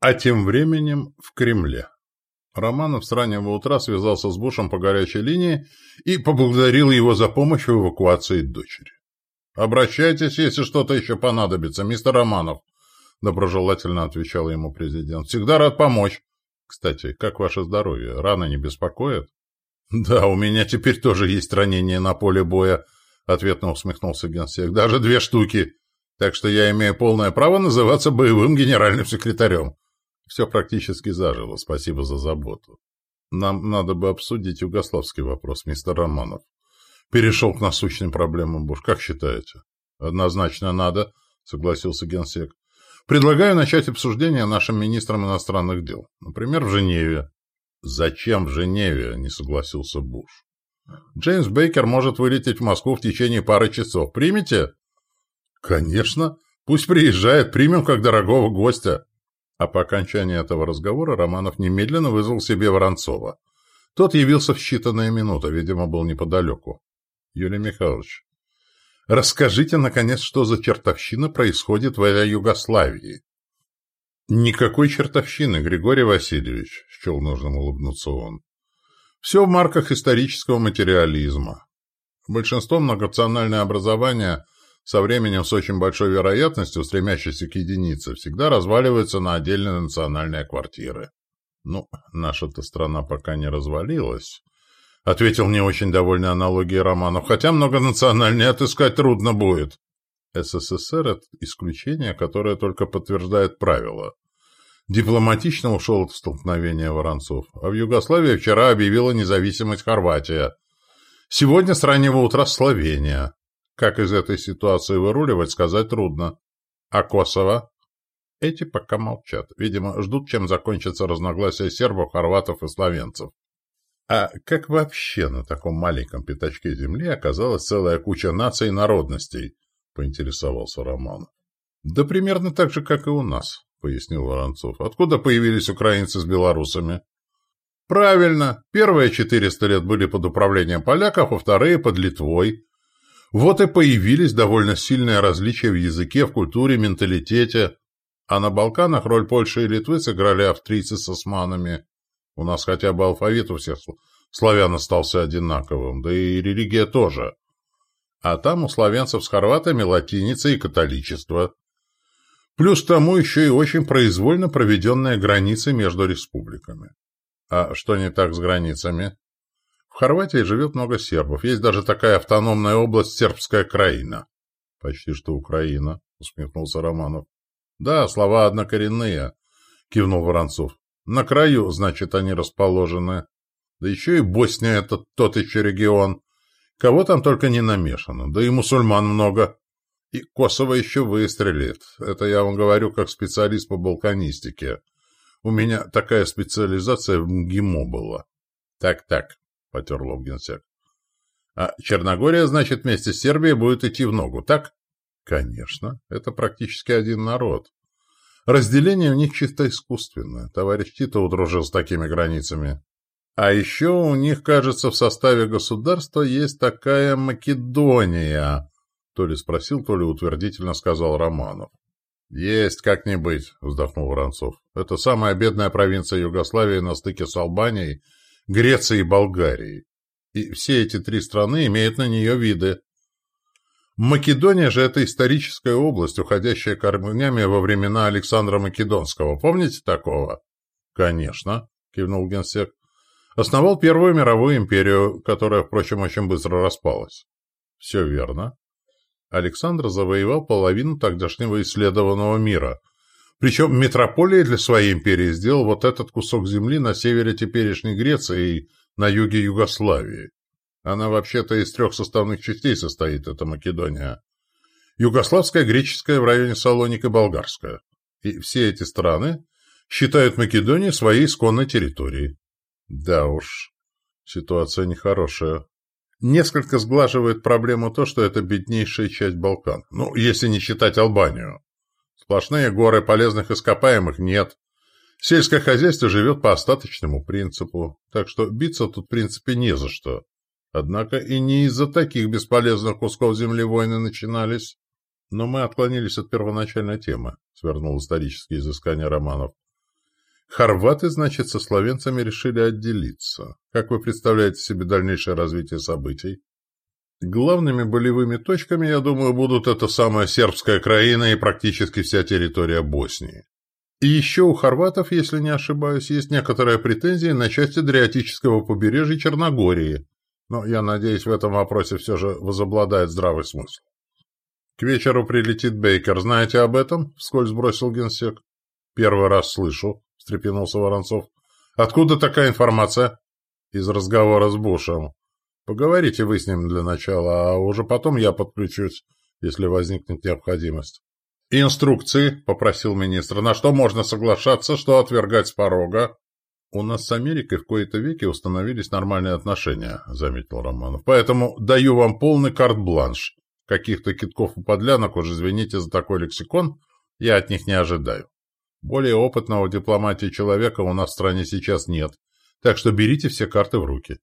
А тем временем в Кремле. Романов с раннего утра связался с Бушем по горячей линии и поблагодарил его за помощь в эвакуации дочери. «Обращайтесь, если что-то еще понадобится, мистер Романов», — доброжелательно отвечал ему президент. «Всегда рад помочь. Кстати, как ваше здоровье? Раны не беспокоят?» «Да, у меня теперь тоже есть ранение на поле боя», — ответно усмехнулся генсек. «Даже две штуки. Так что я имею полное право называться боевым генеральным секретарем». Все практически зажило, спасибо за заботу. Нам надо бы обсудить югославский вопрос, мистер Романов. Перешел к насущным проблемам Буш. Как считаете? Однозначно надо, согласился генсек. Предлагаю начать обсуждение нашим министром иностранных дел. Например, в Женеве. Зачем в Женеве? Не согласился Буш. Джеймс Бейкер может вылететь в Москву в течение пары часов. Примете? Конечно. Пусть приезжает. Примем как дорогого гостя. А по окончании этого разговора Романов немедленно вызвал себе Воронцова. Тот явился в считанные минуты, видимо, был неподалеку. Юрий Михайлович, расскажите, наконец, что за чертовщина происходит в Югославии? Никакой чертовщины, Григорий Васильевич, счел нужным улыбнуться он. Все в марках исторического материализма. Большинство многонациональное образование – со временем с очень большой вероятностью, стремящейся к единице, всегда разваливаются на отдельные национальные квартиры. Ну, наша-то страна пока не развалилась, — ответил не очень довольный аналогией Романов, хотя многонациональные отыскать трудно будет. СССР — это исключение, которое только подтверждает правила. Дипломатично ушел от столкновения Воронцов, а в Югославии вчера объявила независимость Хорватия. Сегодня с раннего утра Словения. Как из этой ситуации выруливать, сказать трудно. А Косово? Эти пока молчат. Видимо, ждут, чем закончится разногласие сербов, хорватов и словенцев. А как вообще на таком маленьком пятачке земли оказалась целая куча наций и народностей? Поинтересовался Роман. Да примерно так же, как и у нас, пояснил Воронцов. Откуда появились украинцы с белорусами? Правильно. Первые 400 лет были под управлением поляков, а вторые под Литвой. Вот и появились довольно сильные различия в языке, в культуре, менталитете. А на Балканах роль Польши и Литвы сыграли австрийцы с османами. У нас хотя бы алфавит у всех славян остался одинаковым, да и религия тоже. А там у славянцев с хорватами латиница и католичество. Плюс тому еще и очень произвольно проведенная границы между республиками. А что не так с границами? В Хорватии живет много сербов. Есть даже такая автономная область Сербская краина. — Почти что Украина, — усмехнулся Романов. — Да, слова однокоренные, — кивнул Воронцов. — На краю, значит, они расположены. Да еще и Босния — это тот еще регион. Кого там только не намешано. Да и мусульман много. И Косово еще выстрелит. Это я вам говорю как специалист по балканистике. У меня такая специализация в МГИМО была. Так-так, — потер лоб генсек. — А Черногория, значит, вместе с Сербией будет идти в ногу, так? — Конечно. Это практически один народ. Разделение у них чисто искусственное. Товарищ Тито удружил с такими границами. А еще у них, кажется, в составе государства есть такая Македония. То ли спросил, то ли утвердительно сказал Романов. «Есть как-нибудь», — вздохнул Воронцов. «Это самая бедная провинция Югославии на стыке с Албанией Греции и Болгарии. И все эти три страны имеют на нее виды. Македония же – это историческая область, уходящая корнями во времена Александра Македонского. Помните такого? Конечно, кивнул генсек. Основал Первую мировую империю, которая, впрочем, очень быстро распалась. Все верно. Александр завоевал половину тогдашнего исследованного мира, причем метрополией для своей империи сделал вот этот кусок земли на севере теперешней Греции и на юге Югославии. Она вообще-то из трех составных частей состоит, эта Македония. Югославская, греческая в районе Салоника болгарская. И все эти страны считают Македонию своей исконной территорией. Да уж, ситуация нехорошая. Несколько сглаживает проблему то, что это беднейшая часть Балкан. Ну, если не считать Албанию. Сплошные горы полезных ископаемых нет. Сельское хозяйство живет по остаточному принципу, так что биться тут в принципе не за что. Однако и не из-за таких бесполезных кусков земли войны начинались. Но мы отклонились от первоначальной темы, свернул исторические изыскания романов. Хорваты, значит, со словенцами решили отделиться. Как вы представляете себе дальнейшее развитие событий? Главными болевыми точками, я думаю, будут эта самая сербская краина и практически вся территория Боснии. И еще у хорватов, если не ошибаюсь, есть некоторые претензии на часть Адриатического побережья Черногории. Но я надеюсь, в этом вопросе все же возобладает здравый смысл. К вечеру прилетит Бейкер. Знаете об этом? Вскользь бросил генсек. Первый раз слышу встрепенулся Воронцов. «Откуда такая информация?» «Из разговора с Бушем. Поговорите вы с ним для начала, а уже потом я подключусь, если возникнет необходимость». «Инструкции», — попросил министр, — «на что можно соглашаться, что отвергать с порога?» «У нас с Америкой в кои-то веки установились нормальные отношения», — заметил Романов. «Поэтому даю вам полный карт-бланш. Каких-то китков и подлянок, уж извините за такой лексикон, я от них не ожидаю. Более опытного дипломатии человека у нас в стране сейчас нет, так что берите все карты в руки.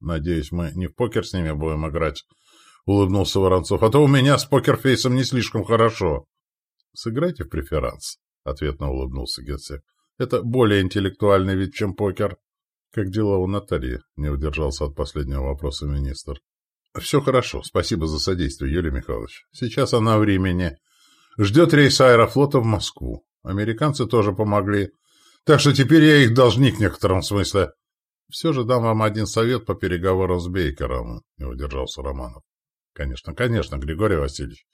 Надеюсь, мы не в покер с ними будем играть, — улыбнулся Воронцов, — а то у меня с покерфейсом не слишком хорошо. — Сыграйте в преферанс, — ответно улыбнулся Гетсек. — Это более интеллектуальный вид, чем покер. — Как дела у Натальи? — не удержался от последнего вопроса министр. — Все хорошо, спасибо за содействие, Юрий Михайлович. Сейчас она в Римене. Ждет рейс аэрофлота в Москву. Американцы тоже помогли. Так что теперь я их должник в некотором смысле. Все же дам вам один совет по переговорам с Бейкером, не удержался Романов. Конечно, конечно, Григорий Васильевич.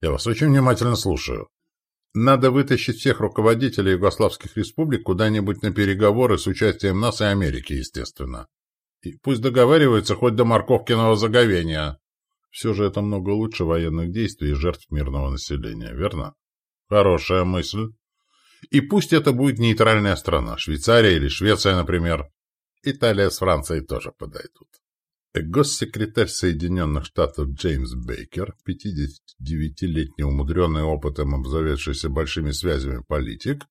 Я вас очень внимательно слушаю. Надо вытащить всех руководителей югославских республик куда-нибудь на переговоры с участием нас и Америки, естественно. И пусть договариваются хоть до морковкиного заговения. Все же это много лучше военных действий и жертв мирного населения, верно? Хорошая мысль. И пусть это будет нейтральная страна, Швейцария или Швеция, например. Италия с Францией тоже подойдут. Госсекретарь Соединенных Штатов Джеймс Бейкер, 59-летний умудренный опытом, обзаведшийся большими связями политик,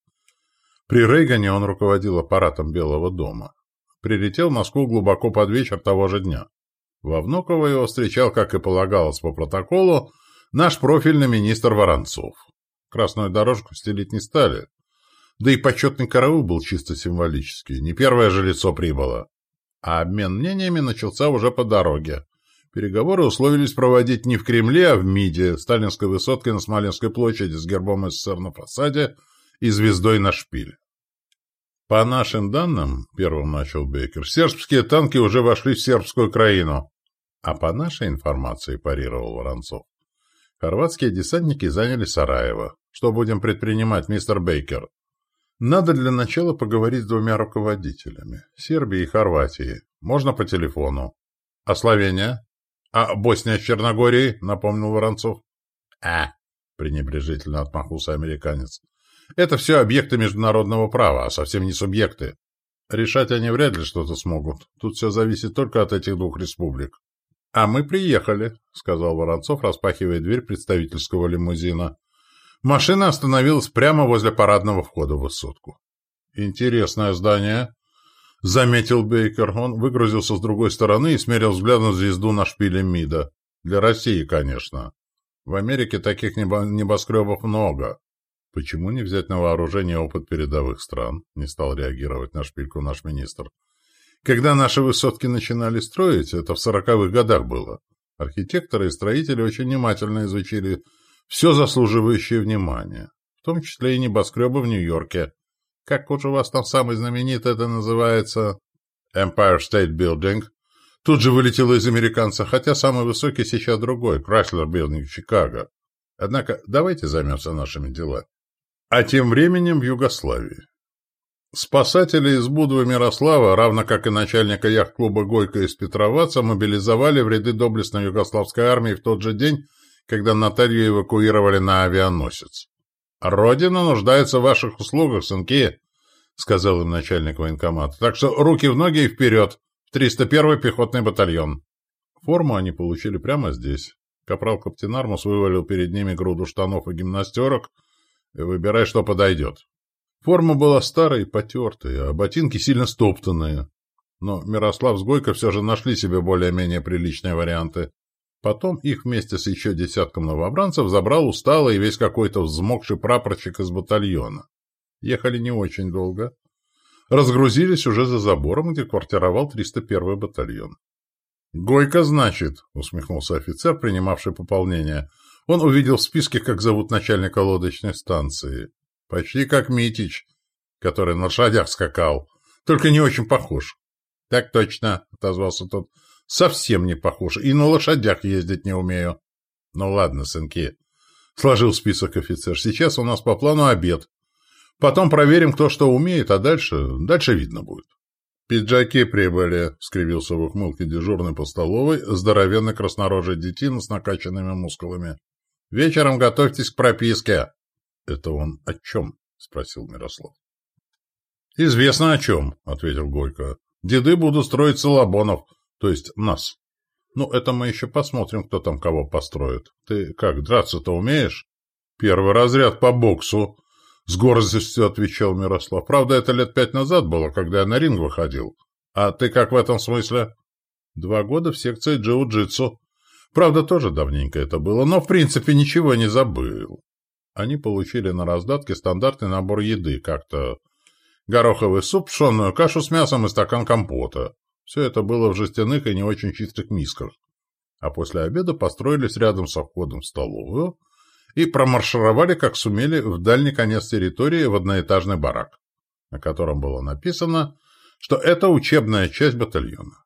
при Рейгане он руководил аппаратом Белого дома. Прилетел в Москву глубоко под вечер того же дня. Во Внуково его встречал, как и полагалось по протоколу, наш профильный министр Воронцов. Красную дорожку стелить не стали, да и почетный караул был чисто символический. Не первое же лицо прибыло. А обмен мнениями начался уже по дороге. Переговоры условились проводить не в Кремле, а в МИДе, сталинской высотке на Смоленской площади с гербом СССР на фасаде и звездой на шпиле. По нашим данным, первым начал Бейкер, сербские танки уже вошли в сербскую краину. А по нашей информации, парировал Воронцов, хорватские десантники заняли Сараево. Что будем предпринимать, мистер Бейкер? Надо для начала поговорить с двумя руководителями. Сербии и Хорватии. Можно по телефону. А Словения? А Босния с Черногорией? Напомнил Воронцов. А, пренебрежительно отмахнулся американец. Это все объекты международного права, а совсем не субъекты. Решать они вряд ли что-то смогут. Тут все зависит только от этих двух республик. — А мы приехали, — сказал Воронцов, распахивая дверь представительского лимузина. Машина остановилась прямо возле парадного входа в высотку. «Интересное здание», — заметил Бейкер. Он выгрузился с другой стороны и смерил взглядом звезду на шпиле МИДа. «Для России, конечно. В Америке таких небоскребов много. Почему не взять на вооружение опыт передовых стран?» — не стал реагировать на шпильку наш министр. «Когда наши высотки начинали строить, это в сороковых годах было. Архитекторы и строители очень внимательно изучили все заслуживающее внимания, в том числе и небоскребы в Нью-Йорке. Как уж у вас там самый знаменитый это называется? Empire State Building. Тут же вылетело из американца, хотя самый высокий сейчас другой, Chrysler Building Чикаго. Однако давайте займемся нашими делами. А тем временем в Югославии. Спасатели из Будвы Мирослава, равно как и начальника яхт-клуба Гойко из Петроваца, мобилизовали в ряды доблестной югославской армии в тот же день, когда Наталью эвакуировали на авианосец. «Родина нуждается в ваших услугах, сынки», — сказал им начальник военкомата. «Так что руки в ноги и вперед, в 301-й пехотный батальон». Форму они получили прямо здесь. Капрал Каптенармус вывалил перед ними груду штанов и гимнастерок, выбирай, что подойдет. Форма была старой и потертой, а ботинки сильно стоптанные. Но Мирослав с Гойко все же нашли себе более-менее приличные варианты. Потом их вместе с еще десятком новобранцев забрал усталый и весь какой-то взмокший прапорщик из батальона. Ехали не очень долго. разгрузились уже за забором, где квартировал 301-й батальон. «Гойко, значит», — усмехнулся офицер, принимавший пополнение. Он увидел в списке, как зовут начальника лодочной станции. Почти как Митич, который на лошадях скакал, только не очень похож. «Так точно», — отозвался тот. «Совсем не похож, и на лошадях ездить не умею». «Ну ладно, сынки», — сложил список офицер. «Сейчас у нас по плану обед. Потом проверим, кто что умеет, а дальше... дальше видно будет». «Пиджаки прибыли», — скривился в ухмылке дежурный по столовой, здоровенный краснорожий детина с накачанными мускулами. «Вечером готовьтесь к прописке». «Это он о чем?» — спросил Мирослав. «Известно о чем», — ответил Гойко. «Деды будут строить Солобонов, то есть нас. Ну, это мы еще посмотрим, кто там кого построит. Ты как, драться-то умеешь?» «Первый разряд по боксу», с гордостью отвечал Мирослав. Правда, это лет пять назад было, когда я на ринг выходил. А ты как в этом смысле? Два года в секции джиу-джитсу. Правда, тоже давненько это было, но в принципе ничего не забыл. Они получили на раздатке стандартный набор еды, как-то гороховый суп, пшенную кашу с мясом и стакан компота. Все это было в жестяных и не очень чистых мисках. А после обеда построились рядом со входом в столовую, и промаршировали, как сумели, в дальний конец территории в одноэтажный барак, на котором было написано, что это учебная часть батальона.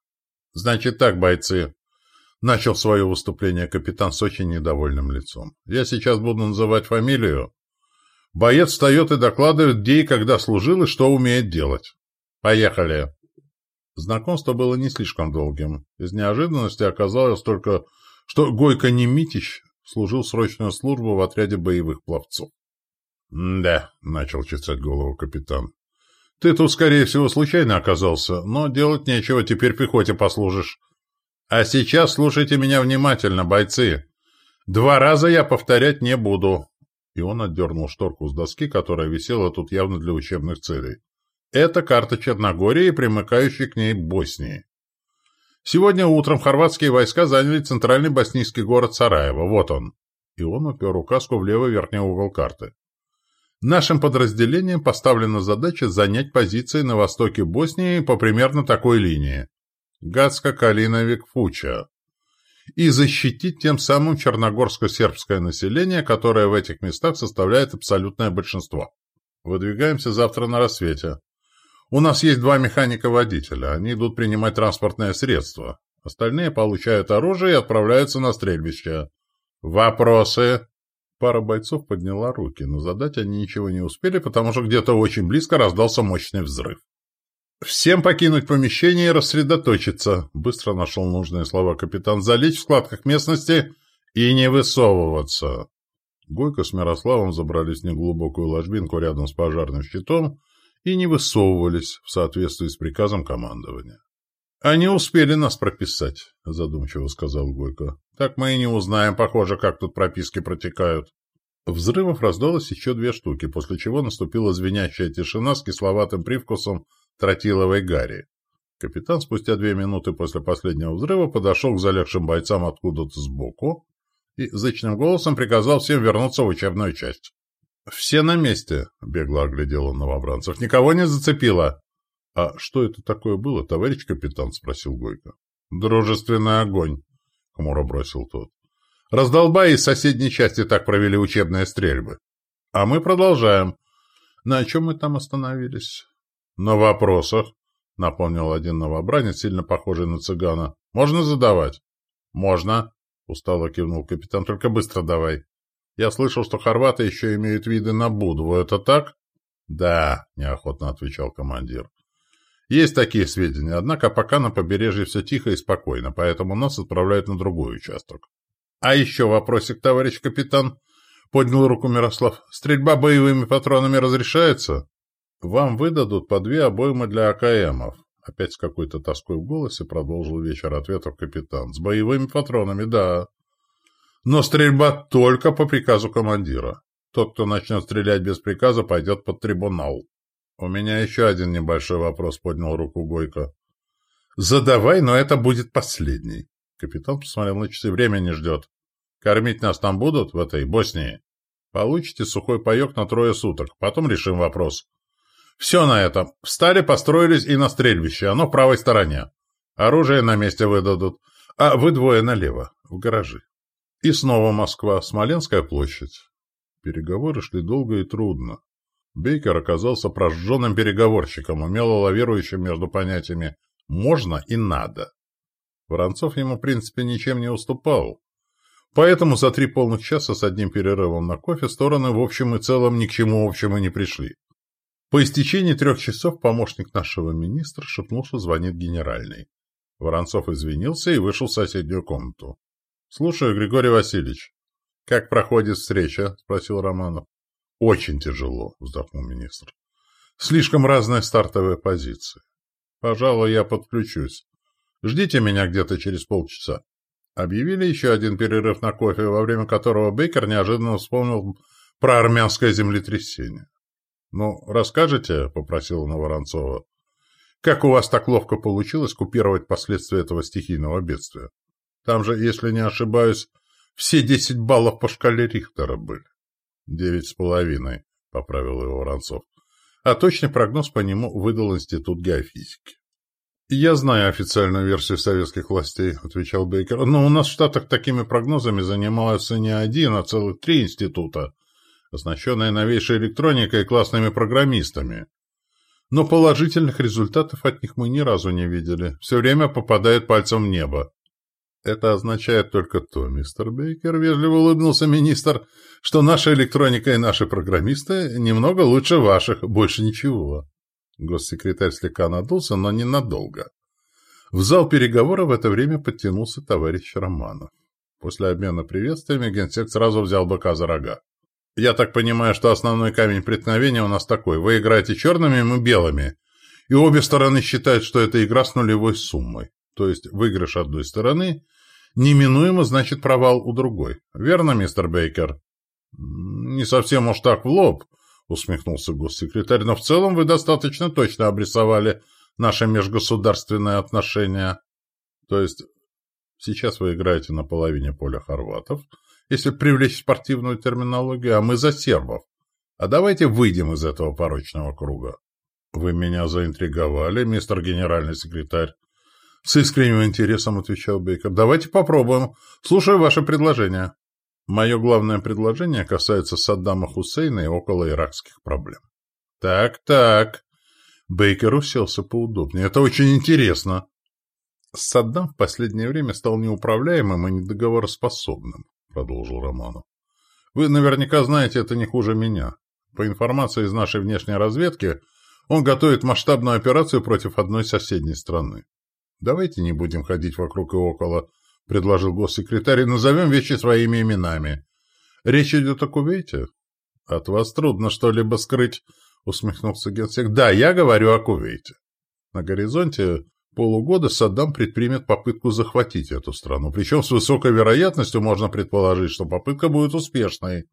«Значит так, бойцы», — начал свое выступление капитан с очень недовольным лицом. «Я сейчас буду называть фамилию. Боец встает и докладывает, где и когда служил и что умеет делать. Поехали!» Знакомство было не слишком долгим. Из неожиданности оказалось только, что Гойко Немитич служил срочную службу в отряде боевых пловцов. «Да», — начал чесать голову капитан. «Ты тут, скорее всего, случайно оказался, но делать нечего, теперь пехоте послужишь. А сейчас слушайте меня внимательно, бойцы. Два раза я повторять не буду». И он отдернул шторку с доски, которая висела тут явно для учебных целей. Это карта Черногории, примыкающей к ней Боснии. Сегодня утром хорватские войска заняли центральный боснийский город Сараево. Вот он. И он упер указку в левый верхний угол карты. Нашим подразделениям поставлена задача занять позиции на востоке Боснии по примерно такой линии. Гацко-Калиновик-Фуча. И защитить тем самым черногорско-сербское население, которое в этих местах составляет абсолютное большинство. Выдвигаемся завтра на рассвете. У нас есть два механика-водителя. Они идут принимать транспортное средство. Остальные получают оружие и отправляются на стрельбище. Вопросы? Пара бойцов подняла руки, но задать они ничего не успели, потому что где-то очень близко раздался мощный взрыв. «Всем покинуть помещение и рассредоточиться», — быстро нашел нужные слова капитан, «залечь в складках местности и не высовываться». Гойко с Мирославом забрались в неглубокую ложбинку рядом с пожарным щитом и не высовывались в соответствии с приказом командования. «Они успели нас прописать», — задумчиво сказал Гойко. «Так мы и не узнаем, похоже, как тут прописки протекают». Взрывов раздалось еще две штуки, после чего наступила звенящая тишина с кисловатым привкусом тротиловой гари. Капитан спустя две минуты после последнего взрыва подошел к залегшим бойцам откуда-то сбоку и зычным голосом приказал всем вернуться в учебную часть. «Все на месте», — бегло оглядел он новобранцев. «Никого не зацепило?» «А что это такое было, товарищ капитан?» — спросил Гойко. «Дружественный огонь», — хмуро бросил тот. «Раздолбаи из соседней части так провели учебные стрельбы. А мы продолжаем. На чем мы там остановились?» «На вопросах», — напомнил один новобранец, сильно похожий на цыгана. «Можно задавать?» «Можно», — устало кивнул капитан. «Только быстро давай». Я слышал, что хорваты еще имеют виды на Будву. Это так? Да, неохотно отвечал командир. Есть такие сведения, однако пока на побережье все тихо и спокойно, поэтому нас отправляют на другой участок. А еще вопросик, товарищ капитан. Поднял руку Мирослав. Стрельба боевыми патронами разрешается? Вам выдадут по две обоймы для АКМов. Опять с какой-то тоской в голосе продолжил вечер ответов капитан. С боевыми патронами, да. Но стрельба только по приказу командира. Тот, кто начнет стрелять без приказа, пойдет под трибунал. У меня еще один небольшой вопрос, поднял руку Гойко. Задавай, но это будет последний. Капитан посмотрел на часы, время не ждет. Кормить нас там будут в этой Боснии? Получите сухой паек на трое суток, потом решим вопрос. Все на этом. Встали, построились и на стрельбище. Оно в правой стороне. Оружие на месте выдадут. А вы двое налево, в гаражи. И снова Москва, Смоленская площадь. Переговоры шли долго и трудно. Бейкер оказался прожженным переговорщиком, умело лавирующим между понятиями «можно» и «надо». Воронцов ему, в принципе, ничем не уступал. Поэтому за три полных часа с одним перерывом на кофе стороны в общем и целом ни к чему общему не пришли. По истечении трех часов помощник нашего министра шепнул, что звонит генеральный. Воронцов извинился и вышел в соседнюю комнату. — Слушаю, Григорий Васильевич. — Как проходит встреча? — спросил Романов. — Очень тяжело, — вздохнул министр. — Слишком разные стартовые позиции. Пожалуй, я подключусь. Ждите меня где-то через полчаса. Объявили еще один перерыв на кофе, во время которого Бейкер неожиданно вспомнил про армянское землетрясение. «Ну, расскажете?» — попросил он Воронцова. «Как у вас так ловко получилось купировать последствия этого стихийного бедствия? Там же, если не ошибаюсь, все десять баллов по шкале Рихтера были». «Девять с половиной», — поправил его Воронцов. А точный прогноз по нему выдал Институт геофизики. «Я знаю официальную версию советских властей», — отвечал Бейкер. «Но у нас в Штатах такими прогнозами занимаются не один, а целых три института, оснащенные новейшей электроникой и классными программистами. Но положительных результатов от них мы ни разу не видели. Все время попадает пальцем в небо». «Это означает только то, мистер Бейкер», — вежливо улыбнулся министр, «что наша электроника и наши программисты немного лучше ваших, больше ничего». Госсекретарь слегка надулся, но ненадолго. В зал переговоров в это время подтянулся товарищ Романов. После обмена приветствиями генсек сразу взял быка за рога. «Я так понимаю, что основной камень преткновения у нас такой. Вы играете черными, мы белыми. И обе стороны считают, что это игра с нулевой суммой. То есть выигрыш одной стороны неминуемо значит провал у другой. Верно, мистер Бейкер?» «Не совсем уж так в лоб», — усмехнулся госсекретарь, — но в целом вы достаточно точно обрисовали наши межгосударственные отношения. То есть сейчас вы играете на половине поля хорватов, если привлечь спортивную терминологию, а мы за сербов. А давайте выйдем из этого порочного круга. Вы меня заинтриговали, мистер генеральный секретарь. С искренним интересом отвечал Бейкер. Давайте попробуем. Слушаю ваше предложение. Мое главное предложение касается Саддама Хусейна и около иракских проблем. Так, так. Бейкер уселся поудобнее. Это очень интересно. Саддам в последнее время стал неуправляемым и недоговороспособным, продолжил Романов. Вы наверняка знаете это не хуже меня. По информации из нашей внешней разведки, он готовит масштабную операцию против одной соседней страны. Давайте не будем ходить вокруг и около. — предложил госсекретарь, — назовем вещи своими именами. Речь идет о Кувейте? — От вас трудно что-либо скрыть, — усмехнулся генсек. — Да, я говорю о Кувейте. На горизонте полугода Саддам предпримет попытку захватить эту страну, причем с высокой вероятностью можно предположить, что попытка будет успешной.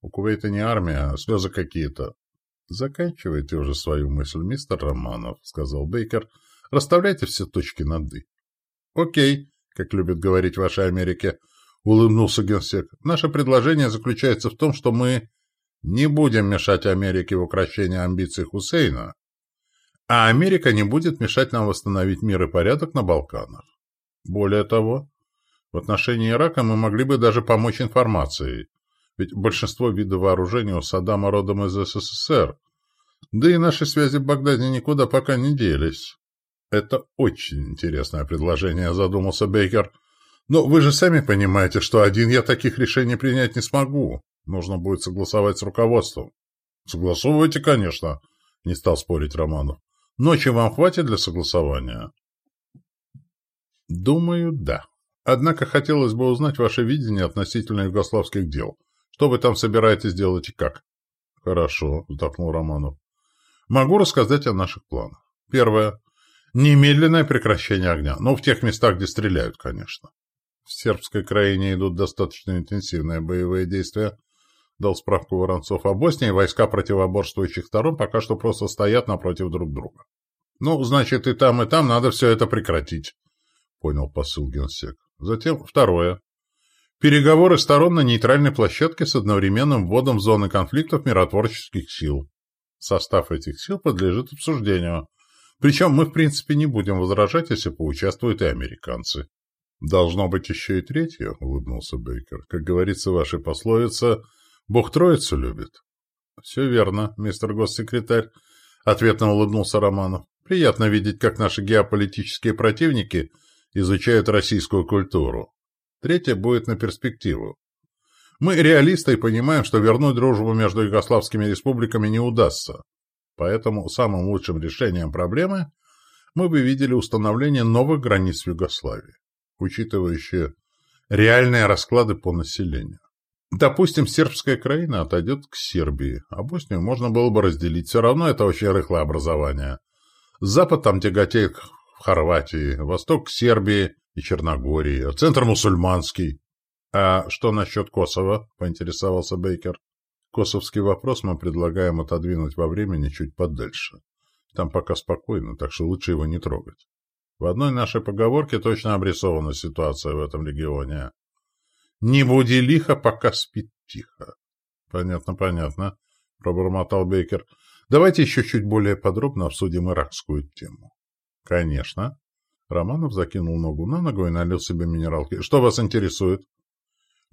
У Кувейта не армия, а слезы какие-то. — Заканчивайте уже свою мысль, мистер Романов, — сказал Бейкер. — Расставляйте все точки над «и». — Окей, как любят говорить в вашей Америке, — улыбнулся генсек. — Наше предложение заключается в том, что мы не будем мешать Америке в укрощении амбиций Хусейна, а Америка не будет мешать нам восстановить мир и порядок на Балканах. Более того, в отношении Ирака мы могли бы даже помочь информацией, ведь большинство видов вооружения у Саддама родом из СССР, да и наши связи в Багдаде никуда пока не делись. «Это очень интересное предложение», — задумался Бейкер. «Но вы же сами понимаете, что один я таких решений принять не смогу. Нужно будет согласовать с руководством». «Согласовывайте, конечно», — не стал спорить Романов. «Ночи вам хватит для согласования?» «Думаю, да. Однако хотелось бы узнать ваше видение относительно югославских дел. Что вы там собираетесь делать и как?» «Хорошо», — вздохнул Романов. «Могу рассказать о наших планах. Первое. Немедленное прекращение огня. Ну, в тех местах, где стреляют, конечно. В сербской краине идут достаточно интенсивные боевые действия, дал справку Воронцов. А Боснии войска противоборствующих сторон пока что просто стоят напротив друг друга. Ну, значит, и там, и там надо все это прекратить, понял посыл генсек. Затем второе. Переговоры сторон на нейтральной площадке с одновременным вводом в зоны конфликтов миротворческих сил. Состав этих сил подлежит обсуждению. Причем мы, в принципе, не будем возражать, если поучаствуют и американцы. «Должно быть еще и третье», — улыбнулся Бейкер. «Как говорится в вашей пословице, Бог троицу любит». «Все верно, мистер госсекретарь», — ответно улыбнулся Романов. «Приятно видеть, как наши геополитические противники изучают российскую культуру. Третье будет на перспективу. Мы реалисты и понимаем, что вернуть дружбу между югославскими республиками не удастся. Поэтому самым лучшим решением проблемы мы бы видели установление новых границ Югославии, учитывающие реальные расклады по населению. Допустим, сербская краина отойдет к Сербии, а Боснию можно было бы разделить. Все равно это очень рыхлое образование. Запад там тяготеет в Хорватии, восток к Сербии и Черногории, а центр мусульманский. «А что насчет Косово?» — поинтересовался Бейкер. «Косовский вопрос мы предлагаем отодвинуть во времени чуть подальше. Там пока спокойно, так что лучше его не трогать. В одной нашей поговорке точно обрисована ситуация в этом регионе. «Не буди лихо, пока спит тихо». «Понятно, понятно», — пробормотал Бейкер. «Давайте еще чуть более подробно обсудим иракскую тему». «Конечно». Романов закинул ногу на ногу и налил себе минералки. «Что вас интересует?»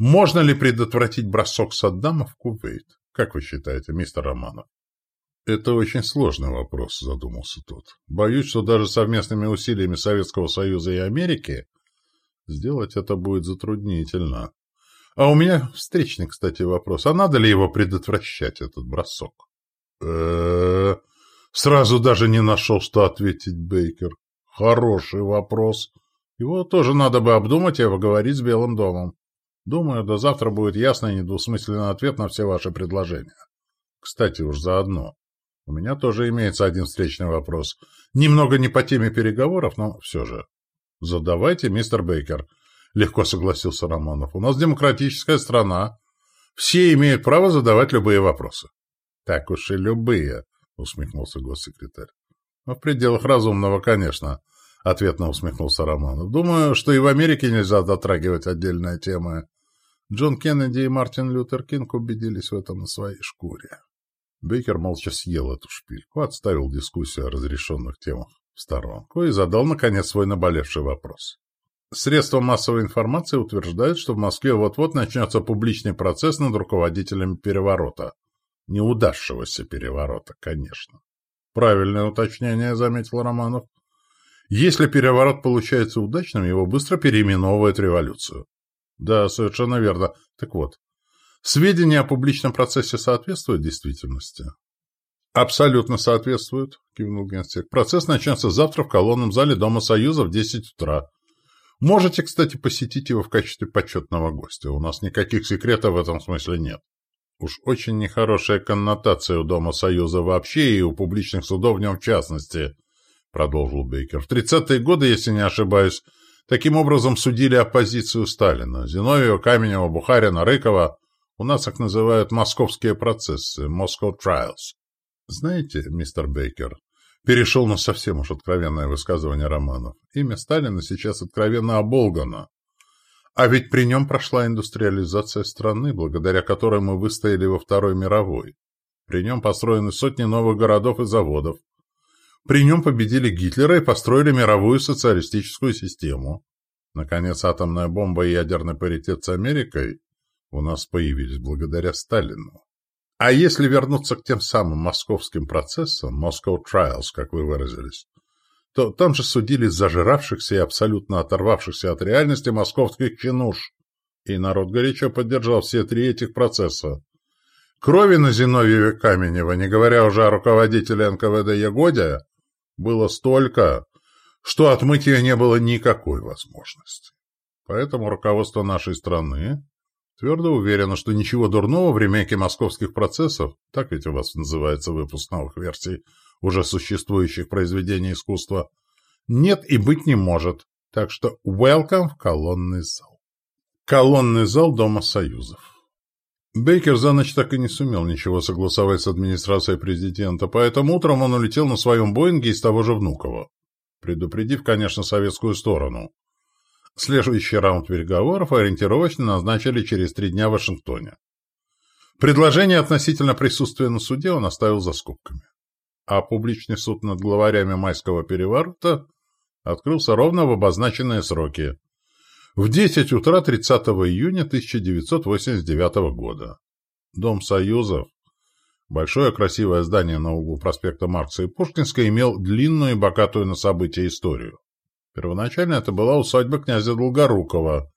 Можно ли предотвратить бросок Саддама в Кувейт? Как вы считаете, мистер Романов? Это очень сложный вопрос, задумался тот. Боюсь, что даже совместными усилиями Советского Союза и Америки сделать это будет затруднительно. А у меня встречный, кстати, вопрос. А надо ли его предотвращать, этот бросок? э Сразу даже не нашел, что ответить Бейкер. Хороший вопрос. Его тоже надо бы обдумать и поговорить с Белым домом. Думаю, до завтра будет ясный и недвусмысленный ответ на все ваши предложения. Кстати, уж заодно. У меня тоже имеется один встречный вопрос. Немного не по теме переговоров, но все же. Задавайте, мистер Бейкер. Легко согласился Романов. У нас демократическая страна. Все имеют право задавать любые вопросы. Так уж и любые, усмехнулся госсекретарь. Но в пределах разумного, конечно. — ответно усмехнулся Романов. «Думаю, что и в Америке нельзя затрагивать отдельные темы. Джон Кеннеди и Мартин Лютер Кинг убедились в этом на своей шкуре». Бейкер молча съел эту шпильку, отставил дискуссию о разрешенных темах в сторонку и задал, наконец, свой наболевший вопрос. Средства массовой информации утверждают, что в Москве вот-вот начнется публичный процесс над руководителями переворота. Неудавшегося переворота, конечно. Правильное уточнение, заметил Романов. Если переворот получается удачным, его быстро переименовывают революцию. Да, совершенно верно. Так вот, сведения о публичном процессе соответствуют действительности? Абсолютно соответствуют, кивнул генсек. Процесс начнется завтра в колонном зале Дома Союза в 10 утра. Можете, кстати, посетить его в качестве почетного гостя. У нас никаких секретов в этом смысле нет. Уж очень нехорошая коннотация у Дома Союза вообще и у публичных судов в нем в частности –— продолжил Бейкер. «В тридцатые годы, если не ошибаюсь, таким образом судили оппозицию Сталина. Зиновьева, Каменева, Бухарина, Рыкова. У нас их называют московские процессы, Moscow Trials. Знаете, мистер Бейкер, перешел на совсем уж откровенное высказывание Романов. Имя Сталина сейчас откровенно оболгано. А ведь при нем прошла индустриализация страны, благодаря которой мы выстояли во Второй мировой. При нем построены сотни новых городов и заводов. При нем победили Гитлера и построили мировую социалистическую систему. Наконец, атомная бомба и ядерный паритет с Америкой у нас появились благодаря Сталину. А если вернуться к тем самым московским процессам, Moscow Trials, как вы выразились, то там же судили зажиравшихся и абсолютно оторвавшихся от реальности московских чинуш. И народ горячо поддержал все три этих процесса. Крови на Зиновьеве Каменева, не говоря уже о руководителе НКВД Ягоде, было столько, что отмыть ее не было никакой возможности. Поэтому руководство нашей страны твердо уверено, что ничего дурного в ремейке московских процессов, так ведь у вас называется выпуск новых версий уже существующих произведений искусства, нет и быть не может. Так что welcome в колонный зал. Колонный зал Дома Союзов. Бейкер за ночь так и не сумел ничего согласовать с администрацией президента, поэтому утром он улетел на своем Боинге из того же Внуково, предупредив, конечно, советскую сторону. Следующий раунд переговоров ориентировочно назначили через три дня в Вашингтоне. Предложение относительно присутствия на суде он оставил за скобками. А публичный суд над главарями майского переворота открылся ровно в обозначенные сроки. В 10 утра 30 июня 1989 года. Дом Союзов, большое красивое здание на углу проспекта Маркса и Пушкинска, имел длинную и богатую на события историю. Первоначально это была усадьба князя Долгорукова,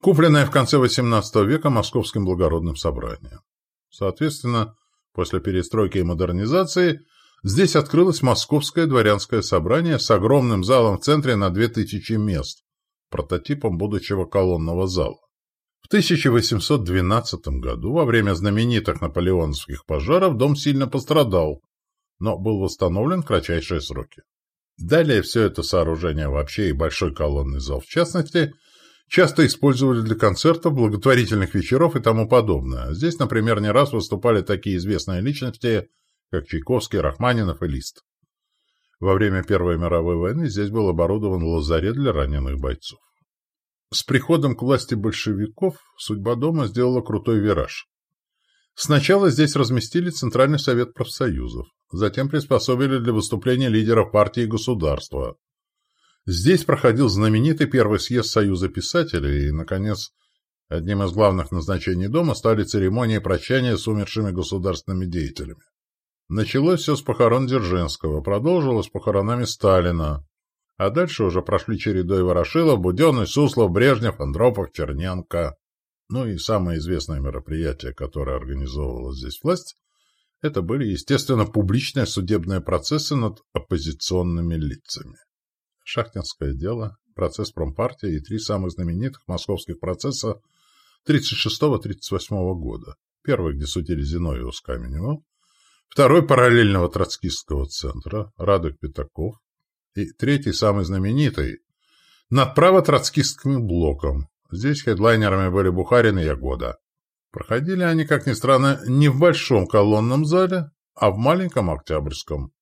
купленная в конце XVIII века Московским благородным собранием. Соответственно, после перестройки и модернизации здесь открылось Московское дворянское собрание с огромным залом в центре на 2000 мест, прототипом будущего колонного зала. В 1812 году, во время знаменитых наполеоновских пожаров, дом сильно пострадал, но был восстановлен в кратчайшие сроки. Далее все это сооружение вообще и большой колонный зал в частности часто использовали для концертов, благотворительных вечеров и тому подобное. Здесь, например, не раз выступали такие известные личности, как Чайковский, Рахманинов и Лист. Во время Первой мировой войны здесь был оборудован лазарет для раненых бойцов. С приходом к власти большевиков судьба дома сделала крутой вираж. Сначала здесь разместили Центральный совет профсоюзов, затем приспособили для выступления лидеров партии и государства. Здесь проходил знаменитый первый съезд Союза писателей, и, наконец, одним из главных назначений дома стали церемонии прощания с умершими государственными деятелями. Началось все с похорон Дзержинского, продолжилось похоронами Сталина, а дальше уже прошли чередой Ворошилов, Буденный, Суслов, Брежнев, Андропов, Черненко. Ну и самое известное мероприятие, которое организовывала здесь власть, это были, естественно, публичные судебные процессы над оппозиционными лицами. Шахтинское дело, процесс промпартии и три самых знаменитых московских процесса 36-38 года. Первый, где судили Зиновьева с Каменева, второй параллельного троцкистского центра, Радок Пятаков, и третий, самый знаменитый, над право-троцкистским блоком, Здесь хедлайнерами были Бухарин и Ягода. Проходили они, как ни странно, не в большом колонном зале, а в маленьком Октябрьском.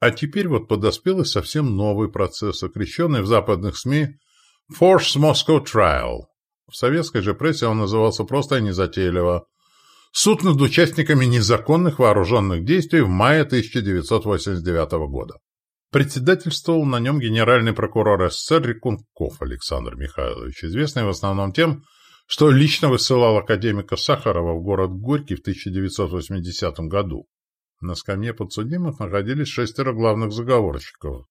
А теперь вот подоспел и совсем новый процесс, окрещенный в западных СМИ «Force Moscow Trial». В советской же прессе он назывался просто незатейливо «Суд над участниками незаконных вооруженных действий в мае 1989 года». Председательствовал на нем генеральный прокурор СССР Рекунков Александр Михайлович, известный в основном тем, что лично высылал академика Сахарова в город Горький в 1980 году. На скамье подсудимых находились шестеро главных заговорщиков.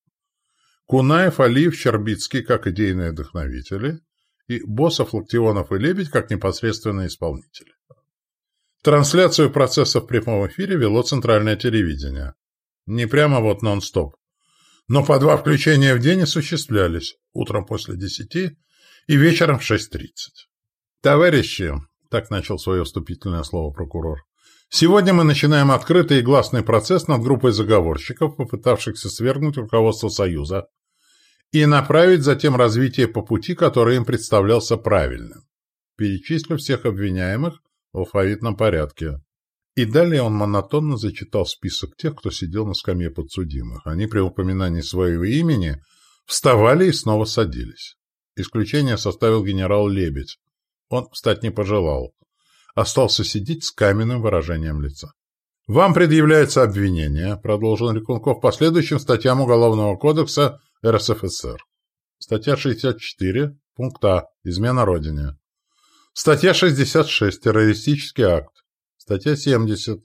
Кунаев, Алиев, Щербицкий как идейные вдохновители и Босов, Локтионов и Лебедь как непосредственные исполнители. Трансляцию процесса в прямом эфире вело центральное телевидение. Не прямо вот нон-стоп, но по два включения в день осуществлялись, утром после десяти и вечером в шесть тридцать. «Товарищи», — так начал свое вступительное слово прокурор, «сегодня мы начинаем открытый и гласный процесс над группой заговорщиков, попытавшихся свергнуть руководство Союза и направить затем развитие по пути, который им представлялся правильным. Перечислю всех обвиняемых в алфавитном порядке. И далее он монотонно зачитал список тех, кто сидел на скамье подсудимых. Они при упоминании своего имени вставали и снова садились. Исключение составил генерал Лебедь. Он встать не пожелал. Остался сидеть с каменным выражением лица. «Вам предъявляется обвинение», — продолжил Рекунков, по следующим статьям Уголовного кодекса РСФСР. Статья 64, пункт А, измена Родине. Статья 66, террористический акт. Статья 70.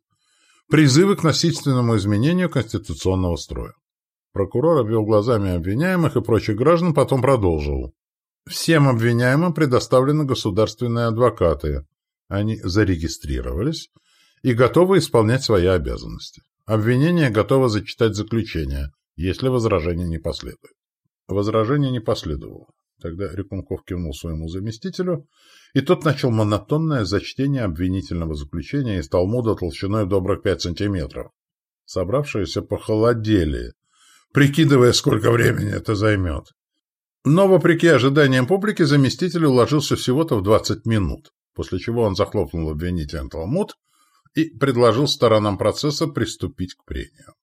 Призывы к насильственному изменению конституционного строя. Прокурор обвел глазами обвиняемых и прочих граждан, потом продолжил. Всем обвиняемым предоставлены государственные адвокаты. Они зарегистрировались и готовы исполнять свои обязанности. Обвинение готово зачитать заключение, если возражение не последует. Возражение не последовало. Тогда Рекунков кивнул своему заместителю, и тот начал монотонное зачтение обвинительного заключения из Талмуда толщиной добрых пять сантиметров. Собравшиеся похолодели, прикидывая, сколько времени это займет. Но, вопреки ожиданиям публики, заместитель уложился всего-то в 20 минут, после чего он захлопнул обвинительный Талмуд и предложил сторонам процесса приступить к прению.